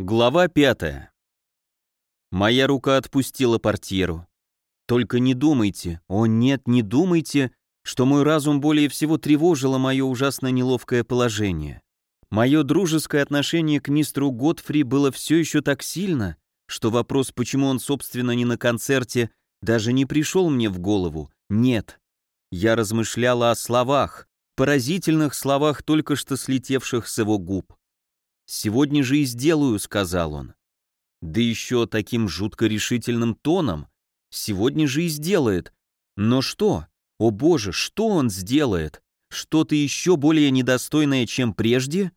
Глава пятая. Моя рука отпустила портьеру. Только не думайте, о нет, не думайте, что мой разум более всего тревожило мое ужасно неловкое положение. Мое дружеское отношение к мистеру Готфри было все еще так сильно, что вопрос, почему он, собственно, не на концерте, даже не пришел мне в голову. Нет. Я размышляла о словах, поразительных словах, только что слетевших с его губ. «Сегодня же и сделаю», — сказал он. Да еще таким жутко решительным тоном. «Сегодня же и сделает». Но что? О боже, что он сделает? Что-то еще более недостойное, чем прежде?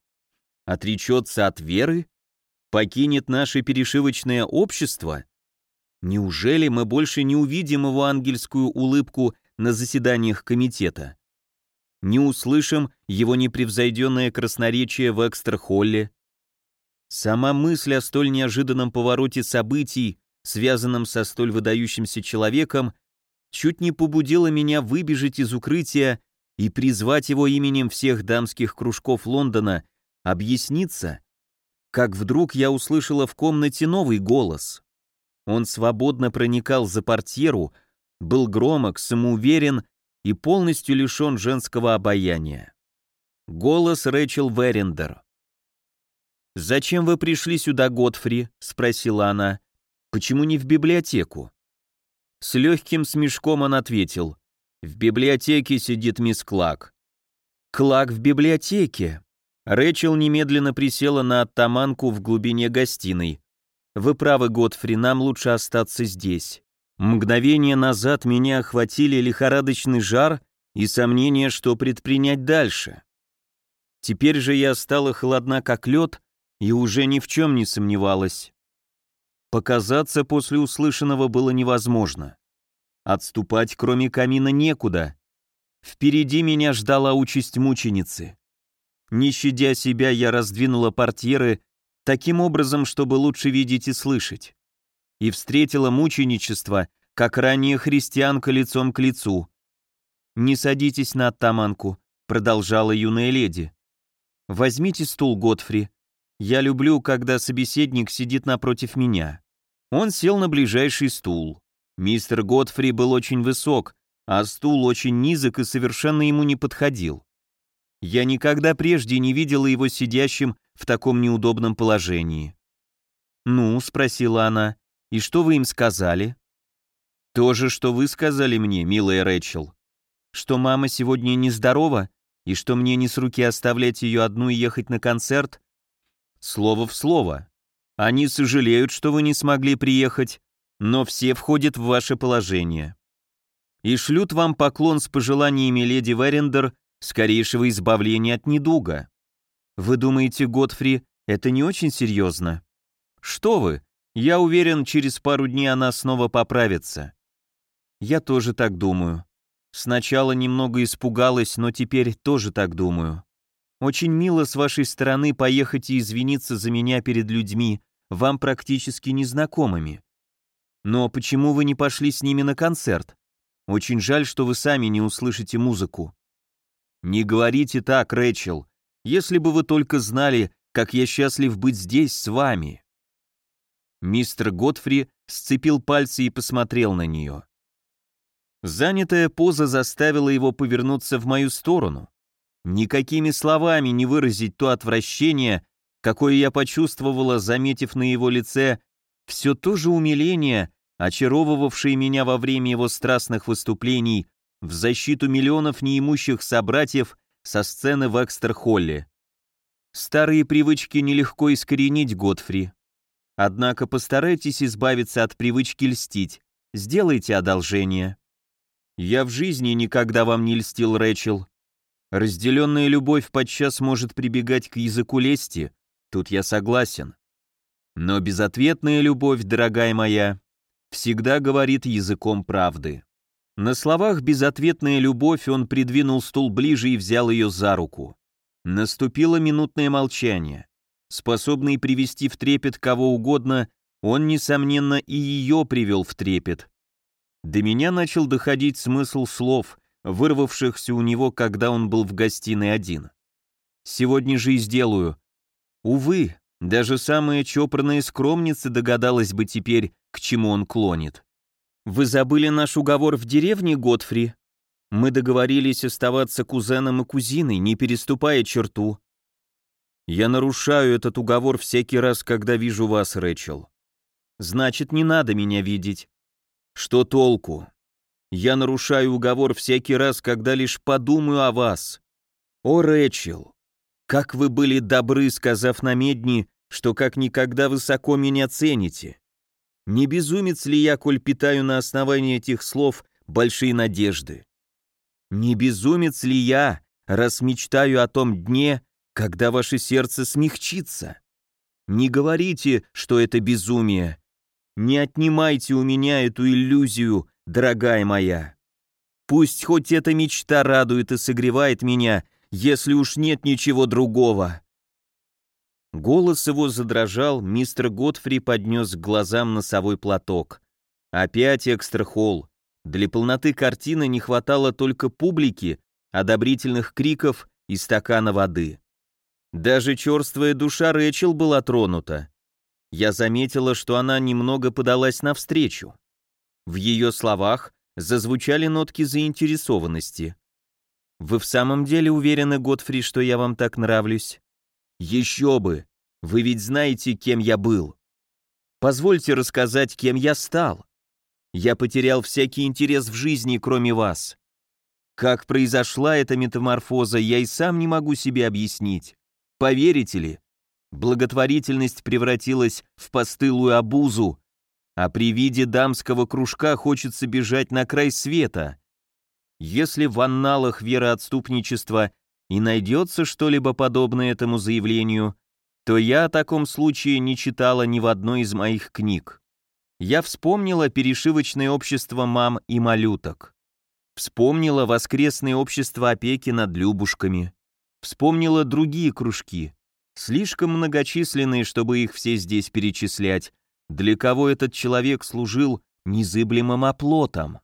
Отречется от веры? Покинет наше перешивочное общество? Неужели мы больше не увидим его ангельскую улыбку на заседаниях комитета? Не услышим его непревзойденное красноречие в экстрахолле? Сама мысль о столь неожиданном повороте событий, связанном со столь выдающимся человеком, чуть не побудила меня выбежать из укрытия и призвать его именем всех дамских кружков Лондона объясниться, как вдруг я услышала в комнате новый голос. Он свободно проникал за портьеру, был громок, самоуверен и полностью лишен женского обаяния. Голос Рэчел Верендер. «Зачем вы пришли сюда, Готфри?» — спросила она. «Почему не в библиотеку?» С легким смешком он ответил. «В библиотеке сидит мисс Клак». «Клак в библиотеке?» Рэчел немедленно присела на оттаманку в глубине гостиной. «Вы правы, Готфри, нам лучше остаться здесь». Мгновение назад меня охватили лихорадочный жар и сомнение, что предпринять дальше. Теперь же я стала холодна, как лед, и уже ни в чем не сомневалась. Показаться после услышанного было невозможно. Отступать, кроме камина, некуда. Впереди меня ждала участь мученицы. Не щадя себя, я раздвинула портьеры таким образом, чтобы лучше видеть и слышать. И встретила мученичество, как ранее христианка лицом к лицу. «Не садитесь на оттаманку», — продолжала юная леди. «Возьмите стул, Готфри, я люблю, когда собеседник сидит напротив меня. Он сел на ближайший стул. Мистер Готфри был очень высок, а стул очень низок и совершенно ему не подходил. Я никогда прежде не видела его сидящим в таком неудобном положении. «Ну», — спросила она, — «и что вы им сказали?» «То же, что вы сказали мне, милая Рэчел. Что мама сегодня нездорова, и что мне не с руки оставлять ее одну и ехать на концерт, Слово в слово. Они сожалеют, что вы не смогли приехать, но все входят в ваше положение. И шлют вам поклон с пожеланиями леди Верендер скорейшего избавления от недуга. Вы думаете, Готфри, это не очень серьезно? Что вы? Я уверен, через пару дней она снова поправится. Я тоже так думаю. Сначала немного испугалась, но теперь тоже так думаю. Очень мило с вашей стороны поехать и извиниться за меня перед людьми, вам практически незнакомыми. Но почему вы не пошли с ними на концерт? Очень жаль, что вы сами не услышите музыку. Не говорите так, Рэчел. Если бы вы только знали, как я счастлив быть здесь с вами. Мистер Готфри сцепил пальцы и посмотрел на нее. Занятая поза заставила его повернуться в мою сторону. Никакими словами не выразить то отвращение, какое я почувствовала, заметив на его лице все то же умиление, очаровывавшее меня во время его страстных выступлений в защиту миллионов неимущих собратьев со сцены в Экстерхолле. Старые привычки нелегко искоренить, Годфри. Однако постарайтесь избавиться от привычки льстить. Сделайте одолжение. Я в жизни никогда вам не льстил, Рэчел. Разделенная любовь подчас может прибегать к языку лести, тут я согласен. Но безответная любовь, дорогая моя, всегда говорит языком правды. На словах «безответная любовь» он придвинул стул ближе и взял ее за руку. Наступило минутное молчание. Способный привести в трепет кого угодно, он, несомненно, и ее привел в трепет. До меня начал доходить смысл слов, вырвавшихся у него, когда он был в гостиной один. «Сегодня же и сделаю. Увы, Даже самая чопорная скромница догадалась бы теперь, к чему он клонит. «Вы забыли наш уговор в деревне, Готфри? Мы договорились оставаться кузеном и кузиной, не переступая черту». «Я нарушаю этот уговор всякий раз, когда вижу вас, Рэчел». «Значит, не надо меня видеть». «Что толку? Я нарушаю уговор всякий раз, когда лишь подумаю о вас. О, Рэчел, как вы были добры, сказав на медни, что как никогда высоко меня цените. Не безумец ли я, коль питаю на основании этих слов большие надежды? Не безумец ли я, раз мечтаю о том дне, когда ваше сердце смягчится? Не говорите, что это безумие. Не отнимайте у меня эту иллюзию, дорогая моя. Пусть хоть эта мечта радует и согревает меня, если уж нет ничего другого. Голос его задрожал, мистер Готфри поднес к глазам носовой платок. Опять экстра-холл. Для полноты картины не хватало только публики, одобрительных криков и стакана воды. Даже черствая душа Рэчел была тронута. Я заметила, что она немного подалась навстречу. В ее словах зазвучали нотки заинтересованности. «Вы в самом деле уверены, Готфри, что я вам так нравлюсь?» «Еще бы! Вы ведь знаете, кем я был. Позвольте рассказать, кем я стал. Я потерял всякий интерес в жизни, кроме вас. Как произошла эта метаморфоза, я и сам не могу себе объяснить. Поверите ли, благотворительность превратилась в постылую обузу, а при виде дамского кружка хочется бежать на край света. Если в анналах вероотступничества и найдется что-либо подобное этому заявлению, то я о таком случае не читала ни в одной из моих книг. Я вспомнила перешивочное общество мам и малюток. Вспомнила воскресное общество опеки над любушками. Вспомнила другие кружки, слишком многочисленные, чтобы их все здесь перечислять, для кого этот человек служил незыблемым оплотом.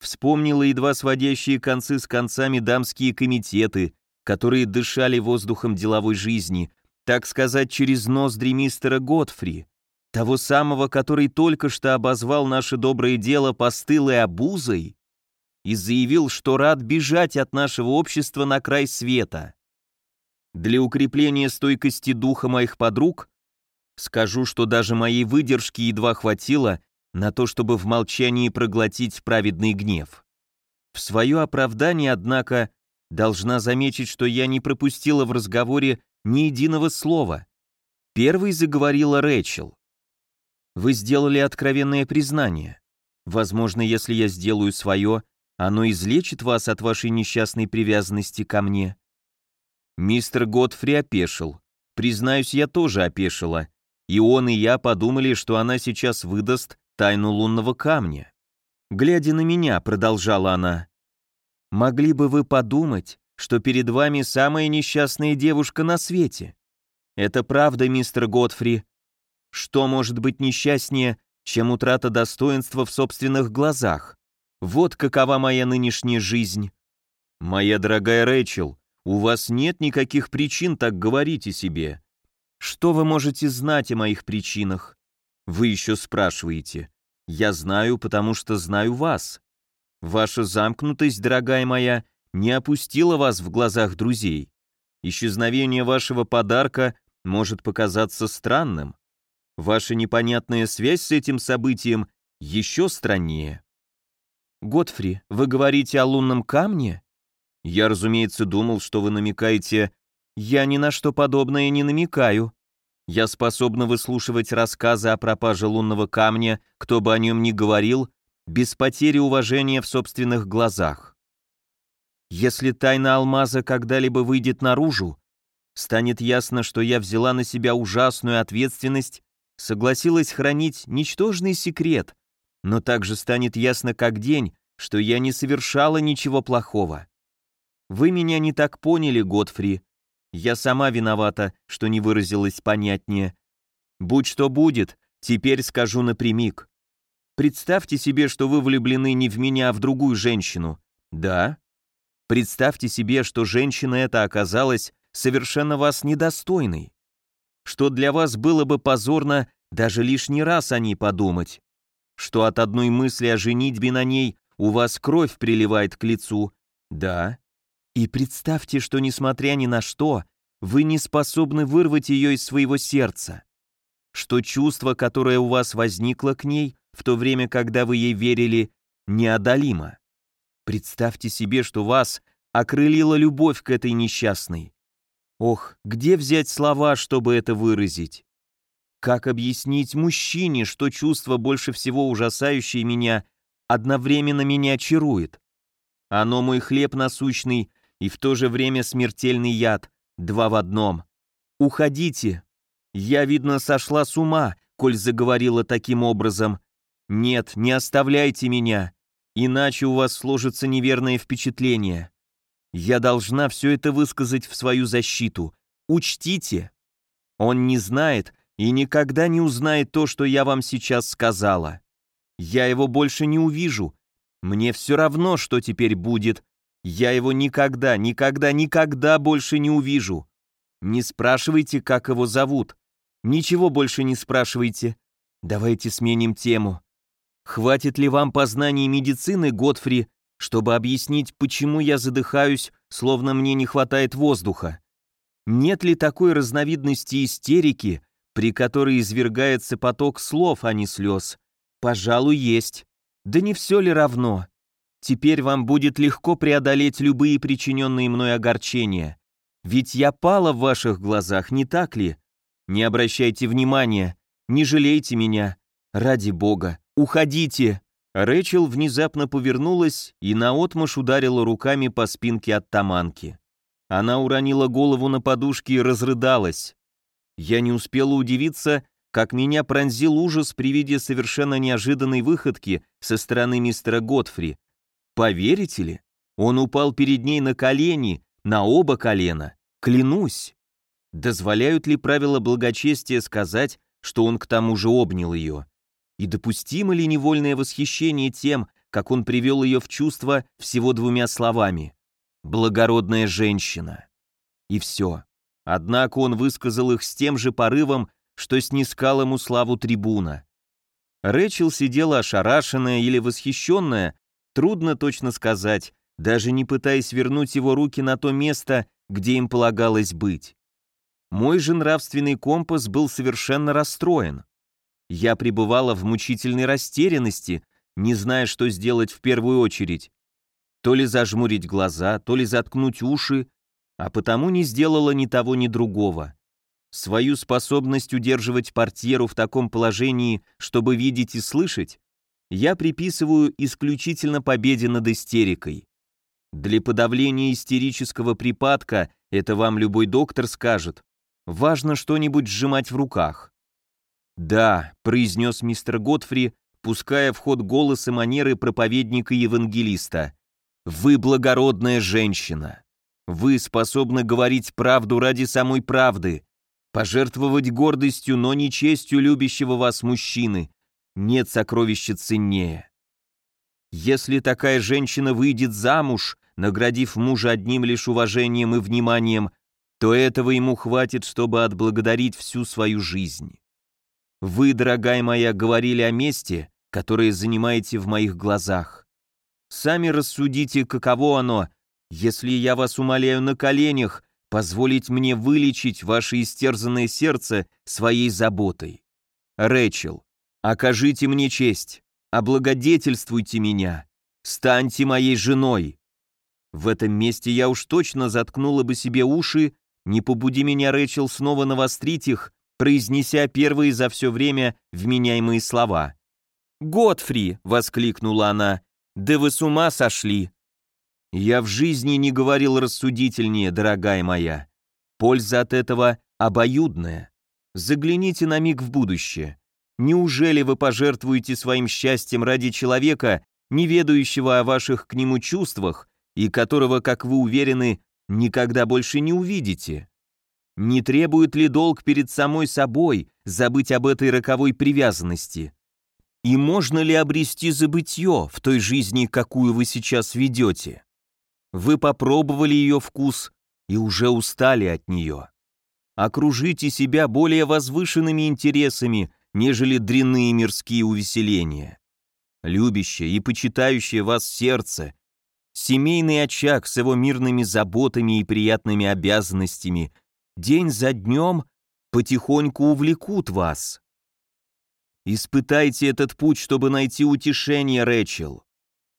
Вспомнила едва сводящие концы с концами дамские комитеты, которые дышали воздухом деловой жизни, так сказать, через ноздри мистера Готфри, того самого, который только что обозвал наше доброе дело постылой обузой и заявил, что рад бежать от нашего общества на край света. Для укрепления стойкости духа моих подруг скажу, что даже моей выдержки едва хватило на то, чтобы в молчании проглотить праведный гнев. В свое оправдание, однако, должна заметить, что я не пропустила в разговоре ни единого слова. Первой заговорила Рэчел. Вы сделали откровенное признание. Возможно, если я сделаю свое, оно излечит вас от вашей несчастной привязанности ко мне. Мистер Готфри опешил. Признаюсь, я тоже опешила. И он, и я подумали, что она сейчас выдаст тайну лунного камня. Глядя на меня, продолжала она, «Могли бы вы подумать, что перед вами самая несчастная девушка на свете. Это правда, мистер Готфри. Что может быть несчастнее, чем утрата достоинства в собственных глазах? Вот какова моя нынешняя жизнь. Моя дорогая Рэйчел, у вас нет никаких причин так говорить о себе. Что вы можете знать о моих причинах? Вы еще спрашиваете. Я знаю, потому что знаю вас. Ваша замкнутость, дорогая моя, не опустила вас в глазах друзей. Исчезновение вашего подарка может показаться странным. Ваша непонятная связь с этим событием еще страннее. Годфри, вы говорите о лунном камне? Я, разумеется, думал, что вы намекаете... Я ни на что подобное не намекаю. Я способна выслушивать рассказы о пропаже лунного камня, кто бы о нем ни говорил, без потери уважения в собственных глазах. Если тайна алмаза когда-либо выйдет наружу, станет ясно, что я взяла на себя ужасную ответственность, согласилась хранить ничтожный секрет, но также станет ясно как день, что я не совершала ничего плохого. Вы меня не так поняли, Годфри. Я сама виновата, что не выразилась понятнее. Будь что будет, теперь скажу напрямик. Представьте себе, что вы влюблены не в меня, а в другую женщину. Да, Представьте себе, что женщина эта оказалась совершенно вас недостойной. что для вас было бы позорно даже лишний раз о ней подумать, что от одной мысли о женитьбе на ней у вас кровь приливает к лицу. Да. И представьте, что несмотря ни на что, вы не способны вырвать ее из своего сердца. Что чувство, которое у вас возникло к ней в то время, когда вы ей верили, неодолимо. Представьте себе, что вас окрылила любовь к этой несчастной. Ох, где взять слова, чтобы это выразить? Как объяснить мужчине, что чувство, больше всего ужасающее меня, одновременно меня чарует? Оно мой хлеб насущный и в то же время смертельный яд, два в одном. Уходите. Я, видно, сошла с ума, коль заговорила таким образом. Нет, не оставляйте меня, иначе у вас сложится неверное впечатление. Я должна все это высказать в свою защиту. Учтите. Он не знает и никогда не узнает то, что я вам сейчас сказала. Я его больше не увижу. Мне все равно, что теперь будет. Я его никогда, никогда, никогда больше не увижу. Не спрашивайте, как его зовут. Ничего больше не спрашивайте. Давайте сменим тему. Хватит ли вам познаний медицины, Годфри, чтобы объяснить, почему я задыхаюсь, словно мне не хватает воздуха? Нет ли такой разновидности истерики, при которой извергается поток слов, а не слез? Пожалуй, есть. Да не все ли равно? Теперь вам будет легко преодолеть любые причиненные мной огорчения. Ведь я пала в ваших глазах, не так ли? Не обращайте внимания, не жалейте меня. Ради бога, уходите!» Рэчел внезапно повернулась и наотмашь ударила руками по спинке оттаманки. Она уронила голову на подушки и разрыдалась. Я не успела удивиться, как меня пронзил ужас при виде совершенно неожиданной выходки со стороны мистера Готфри. Поверите ли? Он упал перед ней на колени, на оба колена. Клянусь. Дозволяют ли правила благочестия сказать, что он к тому же обнял ее? И допустимо ли невольное восхищение тем, как он привел ее в чувство всего двумя словами «благородная женщина». И все. Однако он высказал их с тем же порывом, что снискал ему славу трибуна. Рэчел сидела ошарашенная или восхищенная, трудно точно сказать, даже не пытаясь вернуть его руки на то место, где им полагалось быть. Мой же нравственный компас был совершенно расстроен. Я пребывала в мучительной растерянности, не зная, что сделать в первую очередь. То ли зажмурить глаза, то ли заткнуть уши, а потому не сделала ни того, ни другого. Свою способность удерживать портьеру в таком положении, чтобы видеть и слышать, я приписываю исключительно победе над истерикой. Для подавления истерического припадка, это вам любой доктор скажет, важно что-нибудь сжимать в руках. «Да», — произнес мистер Готфри, пуская в ход голос и манеры проповедника и евангелиста. «Вы благородная женщина. Вы способны говорить правду ради самой правды, пожертвовать гордостью, но не честью любящего вас мужчины. Нет сокровища ценнее. Если такая женщина выйдет замуж, наградив мужа одним лишь уважением и вниманием, то этого ему хватит, чтобы отблагодарить всю свою жизнь. Вы, дорогая моя, говорили о месте, которое занимаете в моих глазах. Сами рассудите, каково оно, если я вас умоляю на коленях позволить мне вылечить ваше истерзанное сердце своей заботой. Рэчел, окажите мне честь, облагодетельствуйте меня, станьте моей женой. В этом месте я уж точно заткнула бы себе уши, не побуди меня, Рэчел, снова навострить их произнеся первые за все время вменяемые слова. «Годфри!» — воскликнула она. «Да вы с ума сошли!» «Я в жизни не говорил рассудительнее, дорогая моя. Польза от этого обоюдная. Загляните на миг в будущее. Неужели вы пожертвуете своим счастьем ради человека, не ведающего о ваших к нему чувствах и которого, как вы уверены, никогда больше не увидите? Не требует ли долг перед самой собой забыть об этой роковой привязанности? И можно ли обрести забытье в той жизни, какую вы сейчас ведете? Вы попробовали ее вкус и уже устали от нее. окружите себя более возвышенными интересами, нежели дрянные мирские увеселения. Любящее и почитающее вас сердце, семейный очаг с его мирными заботами и приятными обязанностями, день за днем потихоньку увлекут вас. Испытайте этот путь, чтобы найти утешение, Рэчел.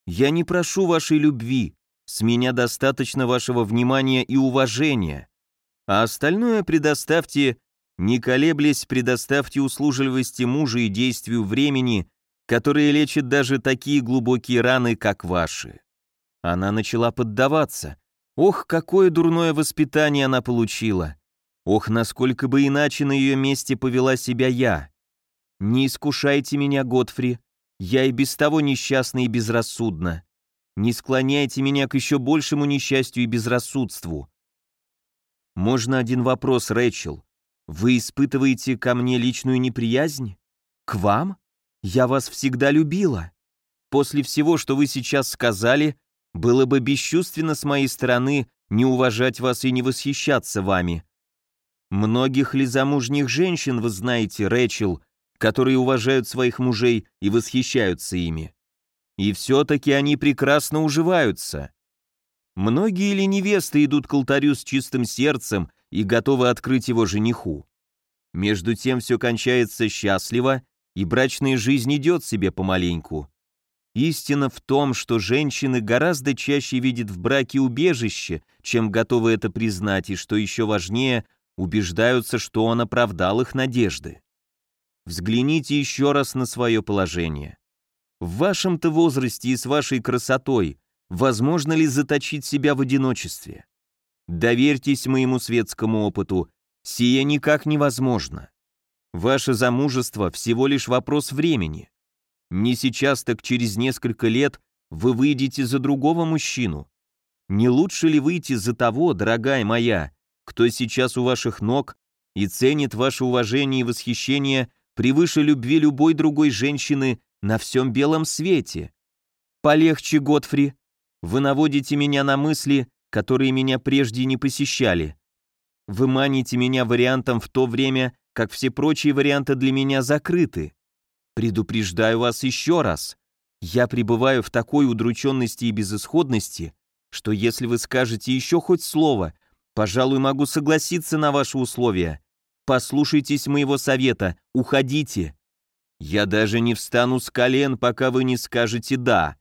Я не прошу вашей любви, с меня достаточно вашего внимания и уважения, а остальное предоставьте, не колеблясь, предоставьте услужливости мужа и действию времени, которые лечат даже такие глубокие раны, как ваши. Она начала поддаваться. Ох, какое дурное воспитание она получила. Ох, насколько бы иначе на ее месте повела себя я. Не искушайте меня, Годфри, я и без того несчастна и безрассудна. Не склоняйте меня к еще большему несчастью и безрассудству. Можно один вопрос, Рэчел? Вы испытываете ко мне личную неприязнь? К вам? Я вас всегда любила. После всего, что вы сейчас сказали, было бы бесчувственно с моей стороны не уважать вас и не восхищаться вами. Многих ли замужних женщин вы знаете, Рэчел, которые уважают своих мужей и восхищаются ими? И все-таки они прекрасно уживаются. Многие ли невесты идут к алтарю с чистым сердцем и готовы открыть его жениху? Между тем все кончается счастливо, и брачная жизнь идет себе помаленьку. Истина в том, что женщины гораздо чаще видят в браке убежище, чем готовы это признать, и, что еще важнее, убеждаются, что он оправдал их надежды. Взгляните еще раз на свое положение. В вашем-то возрасте и с вашей красотой Возможно ли заточить себя в одиночестве? Доверьтесь моему светскому опыту, сие никак невозможно. Ваше замужество всего лишь вопрос времени. Не сейчас, так через несколько лет вы выйдете за другого мужчину. Не лучше ли выйти за того, дорогая моя, кто сейчас у ваших ног и ценит ваше уважение и восхищение превыше любви любой другой женщины на всем белом свете? Полегче, Готфри, вы наводите меня на мысли, которые меня прежде не посещали. Вы маните меня вариантом в то время, как все прочие варианты для меня закрыты. Предупреждаю вас еще раз. Я пребываю в такой удрученности и безысходности, что если вы скажете еще хоть слово, пожалуй, могу согласиться на ваши условия. Послушайтесь моего совета, уходите. Я даже не встану с колен, пока вы не скажете «да».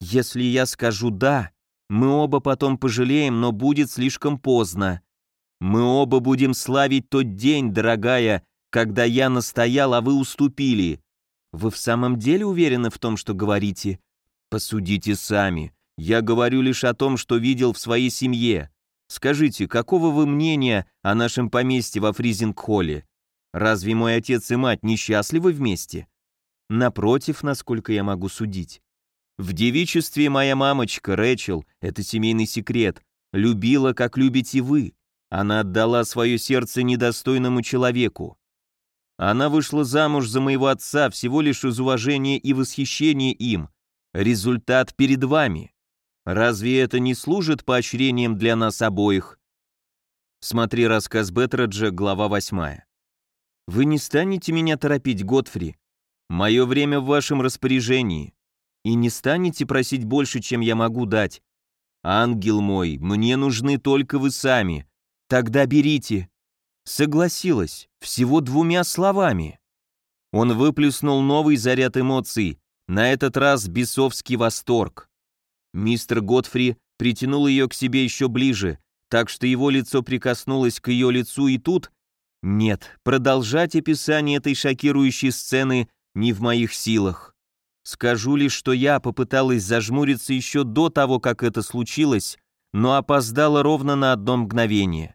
Если я скажу «да», мы оба потом пожалеем, но будет слишком поздно. Мы оба будем славить тот день, дорогая, когда я настоял, а вы уступили. Вы в самом деле уверены в том, что говорите? Посудите сами. Я говорю лишь о том, что видел в своей семье. Скажите, какого вы мнения о нашем поместье во Фризинг-холле? Разве мой отец и мать несчастливы вместе? Напротив, насколько я могу судить. В девичестве моя мамочка, Рэчел, это семейный секрет, любила, как любите вы. Она отдала свое сердце недостойному человеку. Она вышла замуж за моего отца всего лишь из уважения и восхищения им. Результат перед вами. Разве это не служит поощрением для нас обоих? Смотри рассказ Беттраджа, глава 8. Вы не станете меня торопить, Готфри. Мое время в вашем распоряжении и не станете просить больше, чем я могу дать. Ангел мой, мне нужны только вы сами. Тогда берите. Согласилась, всего двумя словами. Он выплеснул новый заряд эмоций, на этот раз бесовский восторг. Мистер Готфри притянул ее к себе еще ближе, так что его лицо прикоснулось к ее лицу, и тут... Нет, продолжать описание этой шокирующей сцены не в моих силах. Скажу лишь, что я попыталась зажмуриться еще до того, как это случилось, но опоздала ровно на одно мгновение.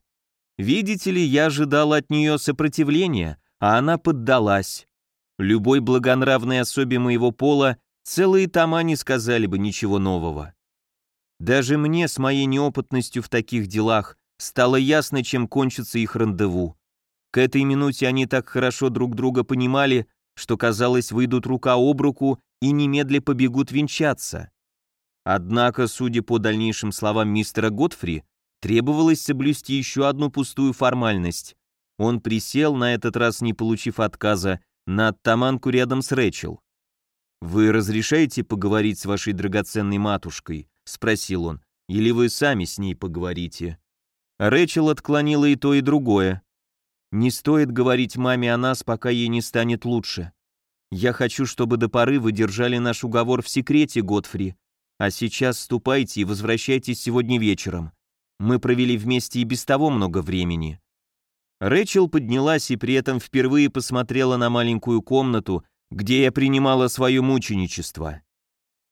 Видите ли, я ожидал от нее сопротивления, а она поддалась. Любой благонравной особе моего пола целые тома не сказали бы ничего нового. Даже мне с моей неопытностью в таких делах стало ясно, чем кончится их рандеву. К этой минуте они так хорошо друг друга понимали, что, казалось, выйдут рука об руку и немедля побегут венчаться. Однако, судя по дальнейшим словам мистера Готфри, требовалось соблюсти еще одну пустую формальность Он присел, на этот раз не получив отказа, на оттаманку рядом с Рэчел. «Вы разрешаете поговорить с вашей драгоценной матушкой?» — спросил он. «Или вы сами с ней поговорите?» Рэчел отклонила и то, и другое. «Не стоит говорить маме о нас, пока ей не станет лучше. Я хочу, чтобы до поры вы держали наш уговор в секрете, Годфри. А сейчас ступайте и возвращайтесь сегодня вечером. Мы провели вместе и без того много времени». Рэчел поднялась и при этом впервые посмотрела на маленькую комнату, где я принимала свое мученичество.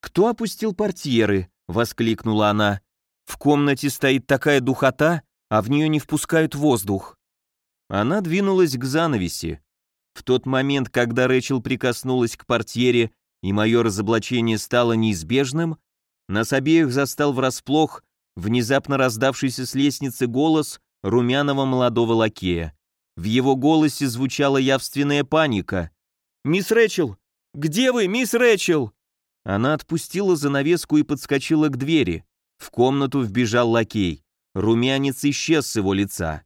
«Кто опустил портьеры?» — воскликнула она. «В комнате стоит такая духота, а в нее не впускают воздух». Она двинулась к занавеси. В тот момент, когда Рэчел прикоснулась к портьере и мое разоблачение стало неизбежным, нас обеих застал врасплох внезапно раздавшийся с лестницы голос румяного молодого лакея. В его голосе звучала явственная паника. «Мисс Рэчел! Где вы, мисс Рэчел?» Она отпустила занавеску и подскочила к двери. В комнату вбежал лакей. Румянец исчез с его лица.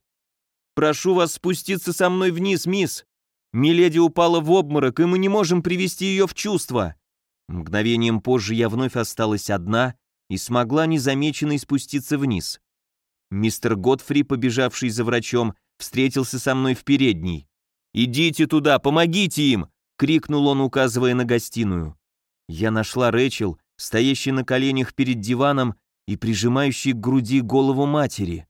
«Прошу вас спуститься со мной вниз, мисс! Миледи упала в обморок, и мы не можем привести ее в чувство!» Мгновением позже я вновь осталась одна и смогла незамеченной спуститься вниз. Мистер Годфри, побежавший за врачом, встретился со мной в передней. «Идите туда, помогите им!» — крикнул он, указывая на гостиную. Я нашла Рэчел, стоящей на коленях перед диваном и прижимающей к груди голову матери.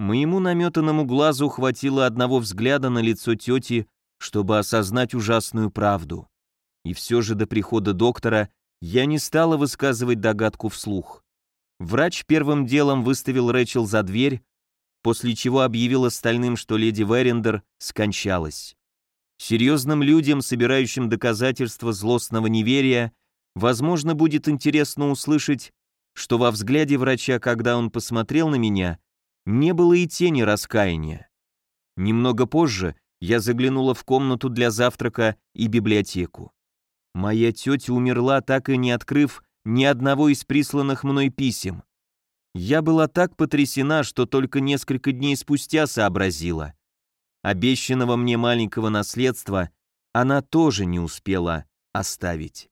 Моему наметанному глазу хватило одного взгляда на лицо тети, чтобы осознать ужасную правду. И все же до прихода доктора я не стала высказывать догадку вслух. Врач первым делом выставил Рэчел за дверь, после чего объявил остальным, что леди Верендер скончалась. Серьезным людям, собирающим доказательства злостного неверия, возможно, будет интересно услышать, что во взгляде врача, когда он посмотрел на меня, не было и тени раскаяния. Немного позже я заглянула в комнату для завтрака и библиотеку. Моя тетя умерла, так и не открыв ни одного из присланных мной писем. Я была так потрясена, что только несколько дней спустя сообразила. Обещанного мне маленького наследства она тоже не успела оставить.